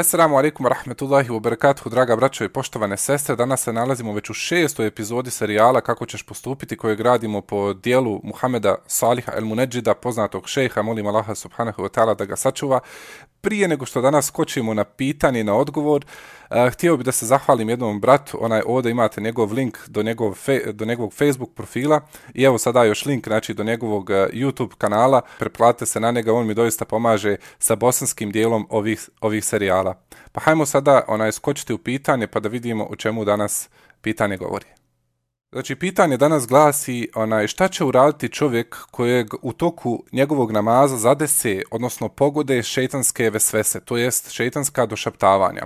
Assalamu alaikum wa rahmetullahi wa barakatuhu, draga braćo i poštovane sestre. Danas se nalazimo već u šestoj epizodi serijala Kako ćeš postupiti, koje gradimo po dijelu Muhameda Saliha el Munedžida, poznatog šejha, molim Allaha subhanahu wa ta'ala da ga sačuva. Prije nego što danas skočimo na pitanje na odgovor, uh, htio bih da se zahvalim jednom bratu, onaj ovdje imate njegov link do, njegov fe, do njegovog Facebook profila i evo sada još link znači, do njegovog uh, YouTube kanala, preplatite se na njega, on mi doista pomaže sa bosanskim dijelom ovih, ovih serijala. Pa hajmo sada onaj skočiti u pitanje pa da vidimo o čemu danas pitanje govori. Znači, pitanje danas glasi onaj, šta će uraditi čovjek kojeg u toku njegovog namaza zadese, odnosno pogode šeitanske vesvese, to jest šeitanska došaptavanja.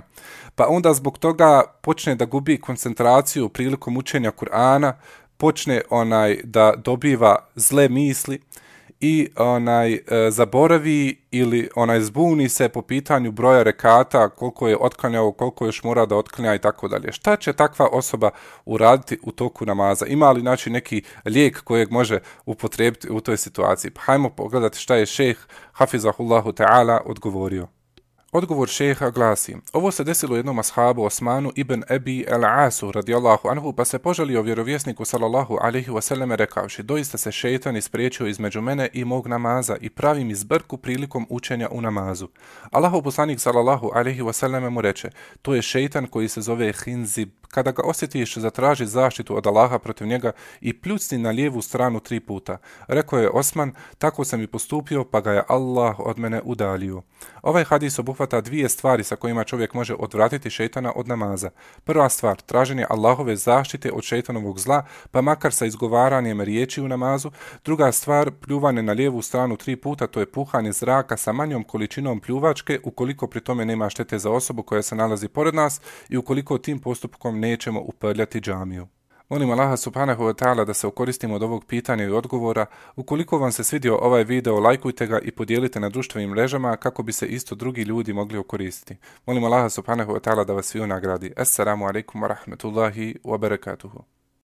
Pa onda zbog toga počne da gubi koncentraciju prilikom učenja Kur'ana, počne onaj da dobiva zle misli, i onaj e, zaboravi ili onaj zbuni se po pitanju broja rekata, koliko je otklanjao, koliko još mora da otklanja i tako dalje. Šta će takva osoba uraditi u toku namaza? Ima li znači neki lijek kojeg može upotrebiti u toj situaciji? Pa hajmo pogledati šta je šejh Hafizahullahu Ta'ala odgovorio. Odgovor šeha glasi, ovo se desilo jednom ashabu Osmanu ibn Ebi el-Asu radijallahu anhu, pa se požalio vjerovjesniku sallallahu alaihi wasallam rekavši, doista se šeitan ispriječio između mene i mog namaza i pravi mi zbrku prilikom učenja u namazu. Allahu poslanik sallallahu alaihi wasallam mu reče, to je šeitan koji se zove Hinzib, kada ga osjetiš zatraži zaštitu od Allaha protiv njega i pljucni na lijevu stranu tri puta. Rekao je Osman, tako sam i postupio, pa ga je Allah od mene udalio. Ovaj hadis obuhvata dvije stvari sa kojima čovjek može odvratiti šeitana od namaza. Prva stvar, traženje Allahove zaštite od šeitanovog zla, pa makar sa izgovaranjem riječi u namazu. Druga stvar, pljuvanje na lijevu stranu tri puta, to je puhanje zraka sa manjom količinom pljuvačke, ukoliko pri tome nema štete za osobu koja se nalazi pored nas i ukoliko tim postupkom nećemo uprljati džamiju. Molim Allaha subhanahu wa ta'ala da se okoristimo od ovog pitanja i odgovora. Ukoliko vam se svidio ovaj video, lajkujte ga i podijelite na društvenim mrežama kako bi se isto drugi ljudi mogli okoristiti. Molim Allaha subhanahu wa ta'ala da vas svi nagradi. Assalamu alaikum wa rahmetullahi wa barakatuhu.